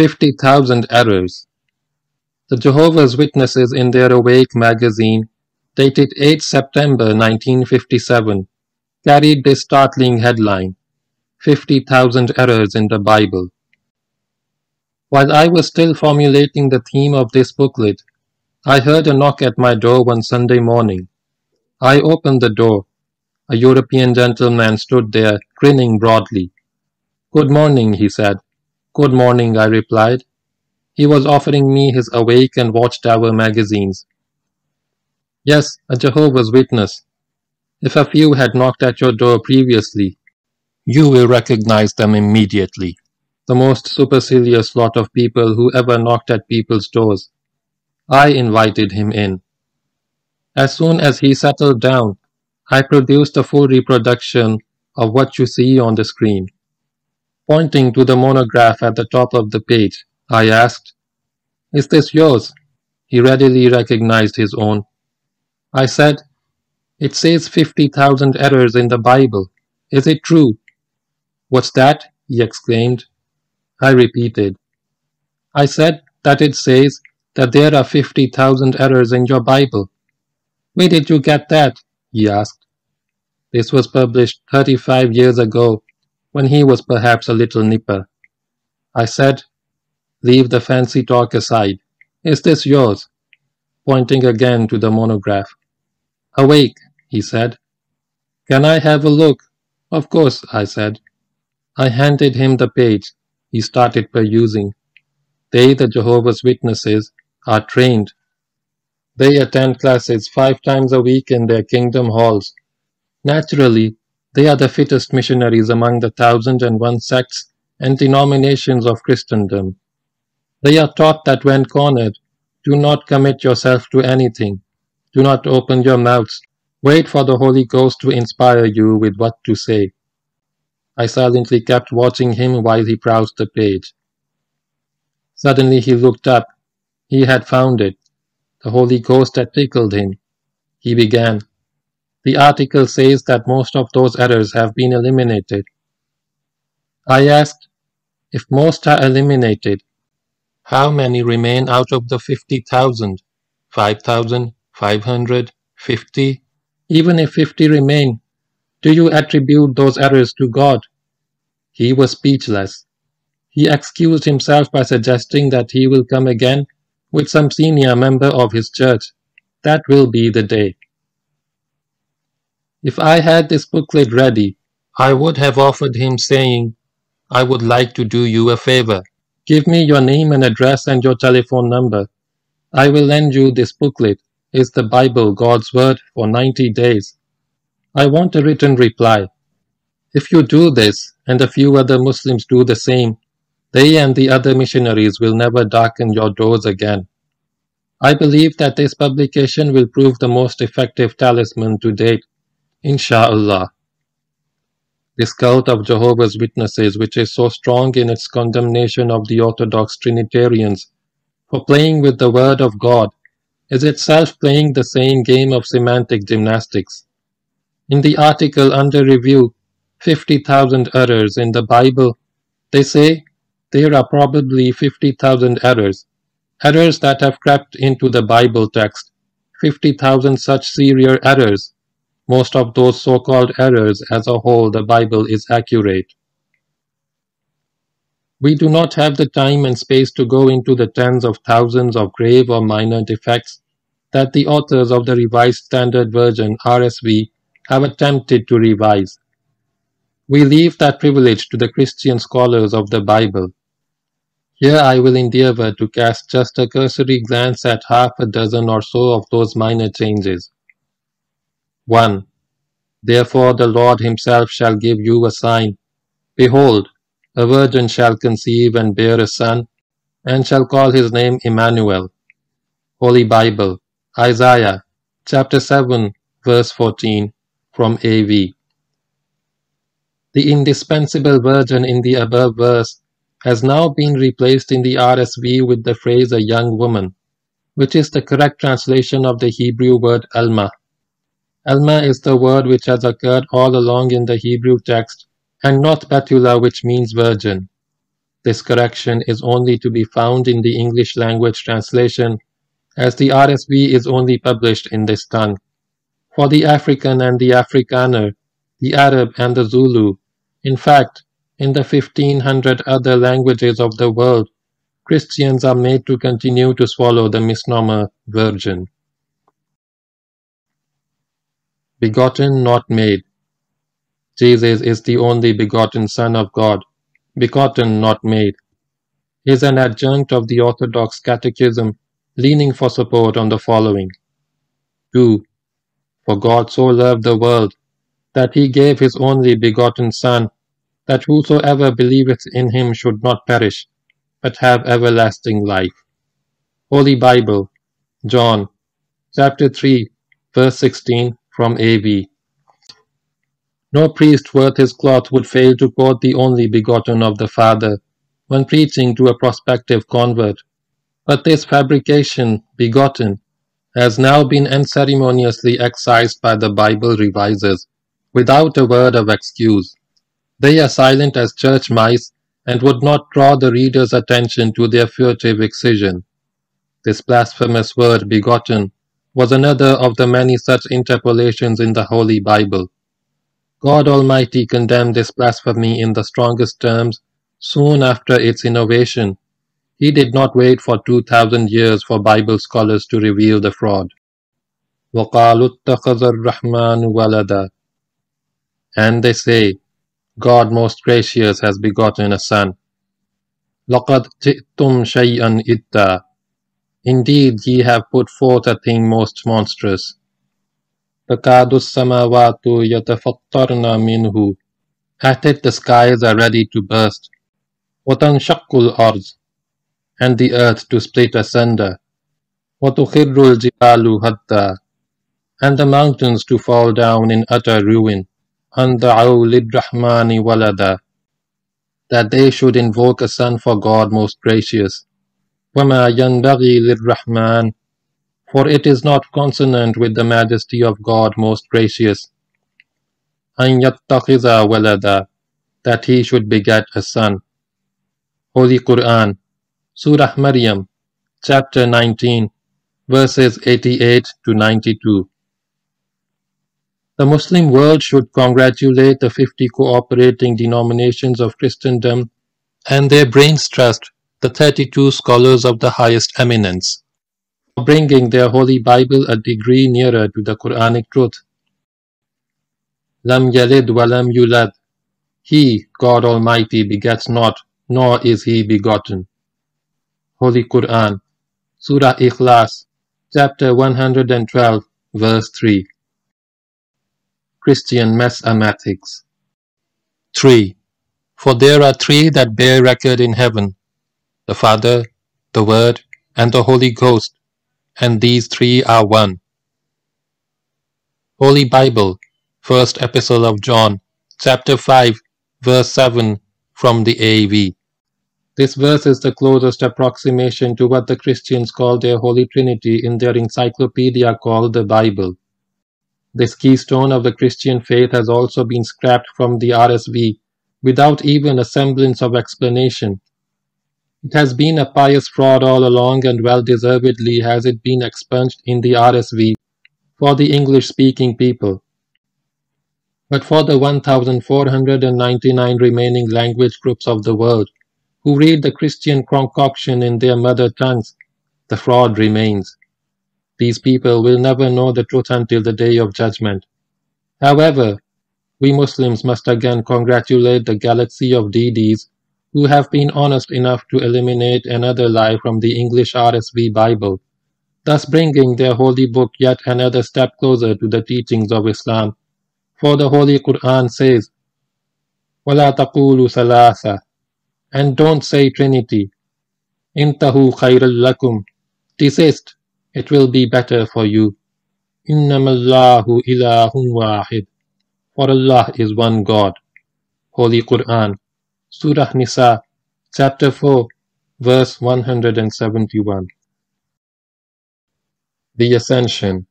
50,000 errors. The Jehovah's Witnesses in their Awake magazine, dated 8 September 1957, carried this startling headline 50,000 errors in the Bible. While I was still formulating the theme of this booklet, I heard a knock at my door one Sunday morning. I opened the door. A European gentleman stood there, grinning broadly. Good morning, he said. Good morning, I replied. He was offering me his Awake and Watchtower magazines. Yes, a Jehovah's Witness. If a few had knocked at your door previously, you will recognize them immediately. The most supercilious lot of people who ever knocked at people's doors. I invited him in. As soon as he settled down, I produced a full reproduction of what you see on the screen. Pointing to the monograph at the top of the page, I asked, Is this yours? He readily recognized his own. I said, It says 50,000 errors in the Bible. Is it true? What's that? he exclaimed. I repeated. I said that it says that there are 50,000 errors in your Bible. Where did you get that? he asked. This was published 35 years ago, when he was perhaps a little nipper. I said, Leave the fancy talk aside. Is this yours? Pointing again to the monograph. Awake, he said. Can I have a look? Of course, I said. I handed him the page. He started perusing. They, the Jehovah's Witnesses, are trained. They attend classes five times a week in their kingdom halls. Naturally, they are the fittest missionaries among the thousand and one sects and denominations of Christendom. They are taught that when cornered, do not commit yourself to anything. Do not open your mouths. Wait for the Holy Ghost to inspire you with what to say. I silently kept watching him while he browsed the page. Suddenly he looked up. He had found it. The Holy Ghost had tickled him. He began. The article says that most of those errors have been eliminated. I asked, if most are eliminated, how many remain out of the 50,000? 5,000? 500? 50? Even if 50 remain, do you attribute those errors to God? He was speechless. He excused himself by suggesting that he will come again with some senior member of his church. That will be the day. If I had this booklet ready, I would have offered him saying, I would like to do you a favor. Give me your name and address and your telephone number. I will lend you this booklet. It's the Bible God's Word for 90 days? I want a written reply. If you do this, and a few other Muslims do the same, they and the other missionaries will never darken your doors again. I believe that this publication will prove the most effective talisman to date Insha'Allah. This cult of Jehovah's Witnesses, which is so strong in its condemnation of the Orthodox Trinitarians for playing with the Word of God, is itself playing the same game of semantic gymnastics. In the article under review, 50,000 errors in the Bible, they say there are probably 50,000 errors, errors that have crept into the Bible text, 50,000 such serious errors most of those so-called errors as a whole the Bible is accurate. We do not have the time and space to go into the tens of thousands of grave or minor defects that the authors of the Revised Standard Version RSV have attempted to revise. We leave that privilege to the Christian scholars of the Bible. Here I will endeavor to cast just a cursory glance at half a dozen or so of those minor changes. 1. Therefore the Lord himself shall give you a sign. Behold, a virgin shall conceive and bear a son, and shall call his name Emmanuel. Holy Bible, Isaiah, chapter 7, verse 14, from AV. The indispensable virgin in the above verse has now been replaced in the RSV with the phrase a young woman, which is the correct translation of the Hebrew word Alma. Alma is the word which has occurred all along in the Hebrew text, and not Betula which means virgin. This correction is only to be found in the English language translation, as the RSV is only published in this tongue. For the African and the Afrikaner, the Arab and the Zulu, in fact, in the 1500 other languages of the world, Christians are made to continue to swallow the misnomer virgin. Begotten, not made. Jesus is the only begotten Son of God, begotten, not made. He Is an adjunct of the Orthodox Catechism, leaning for support on the following. 2. For God so loved the world, that he gave his only begotten Son, that whosoever believeth in him should not perish, but have everlasting life. Holy Bible, John, chapter 3, verse 16, from AV. No priest worth his cloth would fail to quote the only begotten of the Father when preaching to a prospective convert. But this fabrication, begotten, has now been unceremoniously excised by the Bible revisers, without a word of excuse. They are silent as church mice and would not draw the reader's attention to their furtive excision. This blasphemous word, begotten, was another of the many such interpolations in the Holy Bible. God Almighty condemned this blasphemy in the strongest terms soon after its innovation. He did not wait for 2000 years for Bible scholars to reveal the fraud. وَقَالُوا اتَّخَذَ الرَّحْمَنُ وَلَدًا And they say, God most gracious has begotten a son. لَقَدْ جِئْتُمْ شَيْئًا إِدًّا Indeed ye have put forth a thing most monstrous. تكاد السماوات يتفطرن منه At it the skies are ready to burst. وتنشق الأرض And the earth to split asunder. وتخر الجبال هدا And the mountains to fall down in utter ruin. أن دعوا للرحمن ولدا That they should invoke a son for God most gracious. وما ينبغي للرحمن for it is not consonant with the majesty of God most gracious. أن يتخذ ولدا that he should beget a son. Holy Quran, Surah Maryam, chapter 19, verses 88 to 92. The Muslim world should congratulate the 50 cooperating denominations of Christendom and their brains trust, the 32 scholars of the highest eminence bringing their Holy Bible a degree nearer to the Quranic truth. Lam yalid walam yulad. He, God Almighty, begets not, nor is he begotten. Holy Quran, Surah Ikhlas, chapter 112, verse 3. Christian Mathematics 3. For there are three that bear record in heaven the Father, the Word, and the Holy Ghost, and these three are one. Holy Bible, First Epistle of John, chapter 5, verse 7 from the AV. This verse is the closest approximation to what the Christians call their Holy Trinity in their encyclopedia called the Bible. This keystone of the Christian faith has also been scrapped from the RSV without even a semblance of explanation it has been a pious fraud all along and well deservedly has it been expunged in the RSV for the English-speaking people. But for the 1,499 remaining language groups of the world who read the Christian concoction in their mother tongues, the fraud remains. These people will never know the truth until the day of judgment. However, we Muslims must again congratulate the galaxy of DDs who have been honest enough to eliminate another lie from the English RSV Bible, thus bringing their holy book yet another step closer to the teachings of Islam. For the Holy Quran says, وَلَا تَقُولُوا ثَلَاثَةً And don't say Trinity. إِنْتَهُ خَيْرٌ لَكُمْ Desist, it will be better for you. إِنَّمَا اللَّهُ إِلَهٌ وَاحِدٌ For Allah is one God. Holy Quran Surah Nisa, chapter 4, verse 171. The Ascension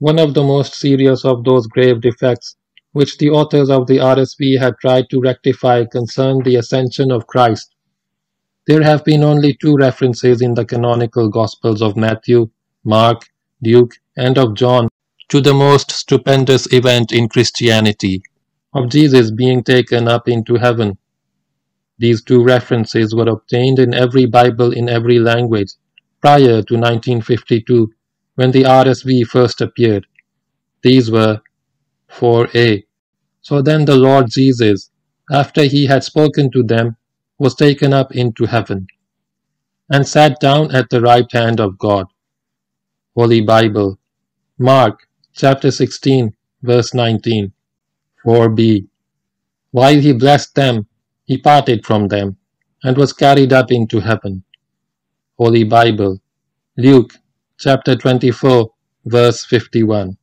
One of the most serious of those grave defects which the authors of the RSV had tried to rectify concerned the ascension of Christ. There have been only two references in the canonical Gospels of Matthew, Mark, Luke, and of John to the most stupendous event in Christianity, of Jesus being taken up into heaven. These two references were obtained in every Bible in every language prior to 1952 when the RSV first appeared. These were 4a. So then the Lord Jesus, after he had spoken to them, was taken up into heaven, and sat down at the right hand of God. Holy Bible, Mark chapter 16, verse 19. 4b. While he blessed them, he parted from them, and was carried up into heaven. Holy Bible, Luke chapter 24, verse 51.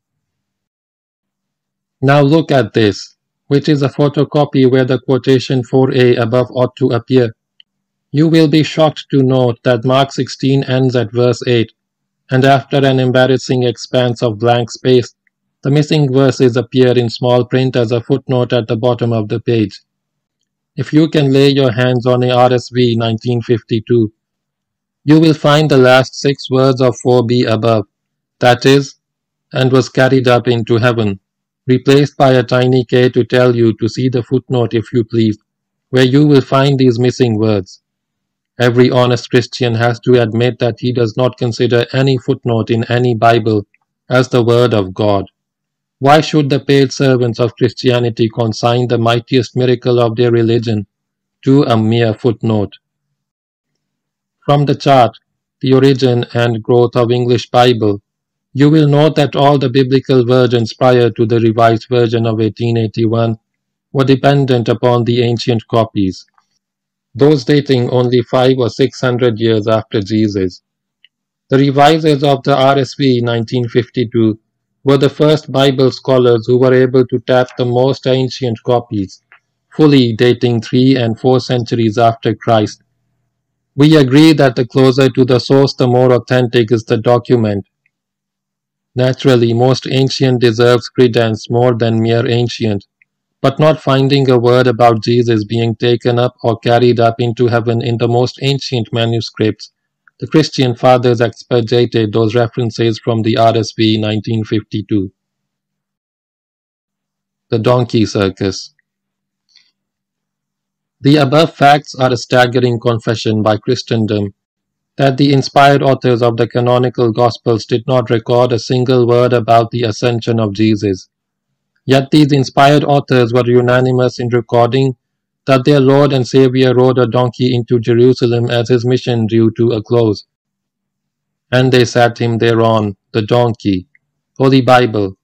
Now look at this which is a photocopy where the quotation 4a above ought to appear. You will be shocked to note that Mark 16 ends at verse 8, and after an embarrassing expanse of blank space, the missing verses appear in small print as a footnote at the bottom of the page. If you can lay your hands on a RSV 1952, you will find the last six words of 4b above, that is, and was carried up into heaven replaced by a tiny k to tell you to see the footnote if you please, where you will find these missing words. Every honest Christian has to admit that he does not consider any footnote in any Bible as the Word of God. Why should the paid servants of Christianity consign the mightiest miracle of their religion to a mere footnote? From the chart, the origin and growth of English Bible, you will note that all the biblical versions prior to the Revised Version of 1881 were dependent upon the ancient copies, those dating only five or six hundred years after Jesus. The revisers of the RSV 1952 were the first Bible scholars who were able to tap the most ancient copies, fully dating three and four centuries after Christ. We agree that the closer to the source the more authentic is the document, Naturally, most ancient deserves credence more than mere ancient, but not finding a word about Jesus being taken up or carried up into heaven in the most ancient manuscripts, the Christian fathers expurgated those references from the RSV 1952. The Donkey Circus The above facts are a staggering confession by Christendom that the inspired authors of the canonical Gospels did not record a single word about the ascension of Jesus. Yet these inspired authors were unanimous in recording that their Lord and Savior rode a donkey into Jerusalem as his mission drew to a close. And they sat him thereon, the donkey. Holy Bible,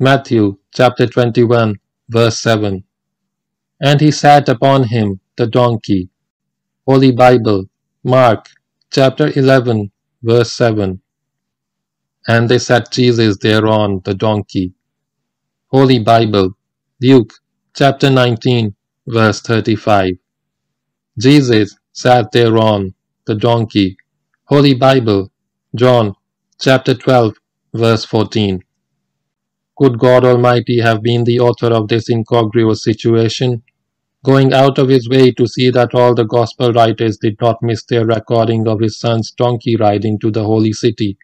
Matthew chapter 21, verse 7. And he sat upon him, the donkey. Holy Bible, Mark chapter 11, verse 7. And they set Jesus thereon, the donkey. Holy Bible, Luke chapter 19, verse 35. Jesus sat thereon, the donkey. Holy Bible, John chapter 12, verse 14. Could God Almighty have been the author of this incongruous situation? going out of his way to see that all the gospel writers did not miss their recording of his son's donkey ride into the holy city,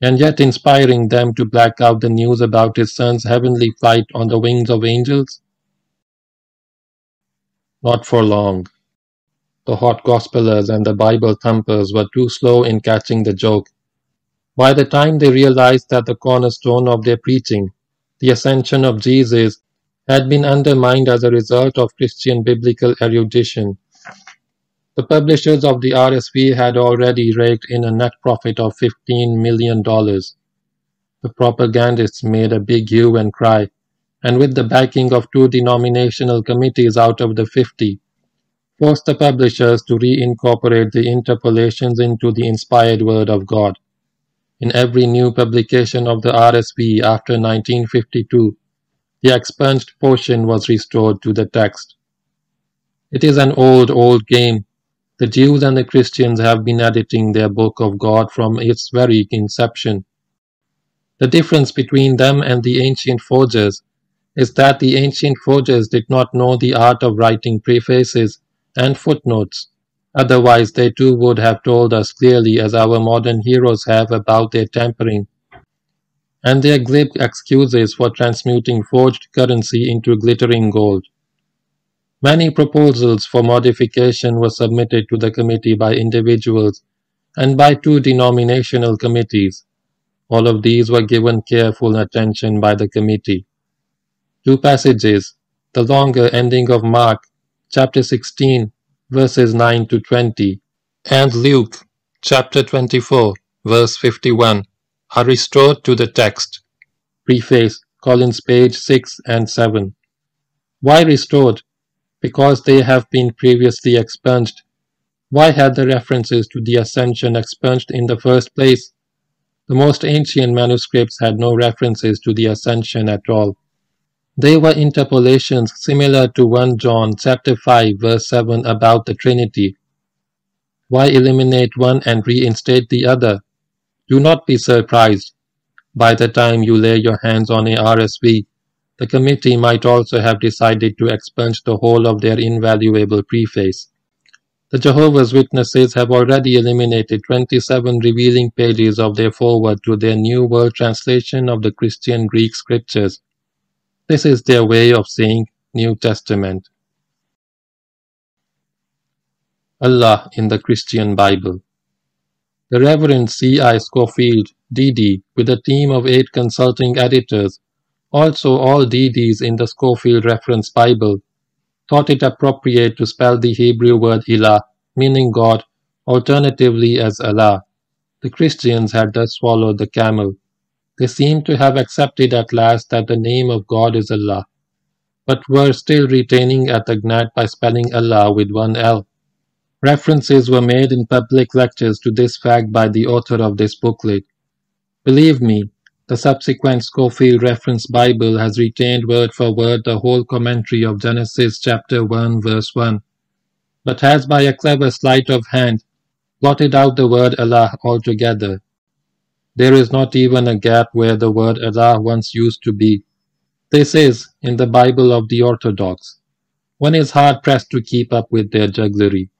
and yet inspiring them to black out the news about his son's heavenly flight on the wings of angels? Not for long. The hot gospelers and the Bible thumpers were too slow in catching the joke. By the time they realized that the cornerstone of their preaching, the ascension of Jesus, had been undermined as a result of Christian biblical erudition. The publishers of the RSV had already raked in a net profit of $15 million. The propagandists made a big hue and cry, and with the backing of two denominational committees out of the 50, forced the publishers to reincorporate the interpolations into the inspired Word of God. In every new publication of the RSV after 1952, the expunged portion was restored to the text. It is an old, old game. The Jews and the Christians have been editing their book of God from its very inception. The difference between them and the ancient forgers is that the ancient forgers did not know the art of writing prefaces and footnotes, Otherwise they too would have told us clearly as our modern heroes have about their tampering and their glib excuses for transmuting forged currency into glittering gold. Many proposals for modification were submitted to the committee by individuals and by two denominational committees. All of these were given careful attention by the committee. Two passages, the longer ending of Mark, chapter 16, verses 9 to 20, and Luke, chapter 24, verse 51, are restored to the text. Preface, Collins page 6 and 7. Why restored? Because they have been previously expunged. Why had the references to the ascension expunged in the first place? The most ancient manuscripts had no references to the ascension at all. They were interpolations similar to 1 John chapter 5 verse 7 about the Trinity. Why eliminate one and reinstate the other? Do not be surprised. By the time you lay your hands on a RSV, the committee might also have decided to expunge the whole of their invaluable preface. The Jehovah's Witnesses have already eliminated 27 revealing pages of their foreword to their New World Translation of the Christian Greek Scriptures. This is their way of saying New Testament. Allah in the Christian Bible. The Reverend C. I. Scofield, D.D., with a team of eight consulting editors, also all DDs in the Scofield Reference Bible, thought it appropriate to spell the Hebrew word Ilah, meaning God, alternatively as Allah. The Christians had thus swallowed the camel. They seem to have accepted at last that the name of God is Allah, but were still retaining at the gnat by spelling Allah with one L. References were made in public lectures to this fact by the author of this booklet. Believe me, the subsequent Scofield Reference Bible has retained word for word the whole commentary of Genesis chapter 1 verse 1, but has by a clever sleight of hand blotted out the word Allah altogether. There is not even a gap where the word Allah once used to be. This is, in the Bible of the Orthodox. One is hard pressed to keep up with their jugglery.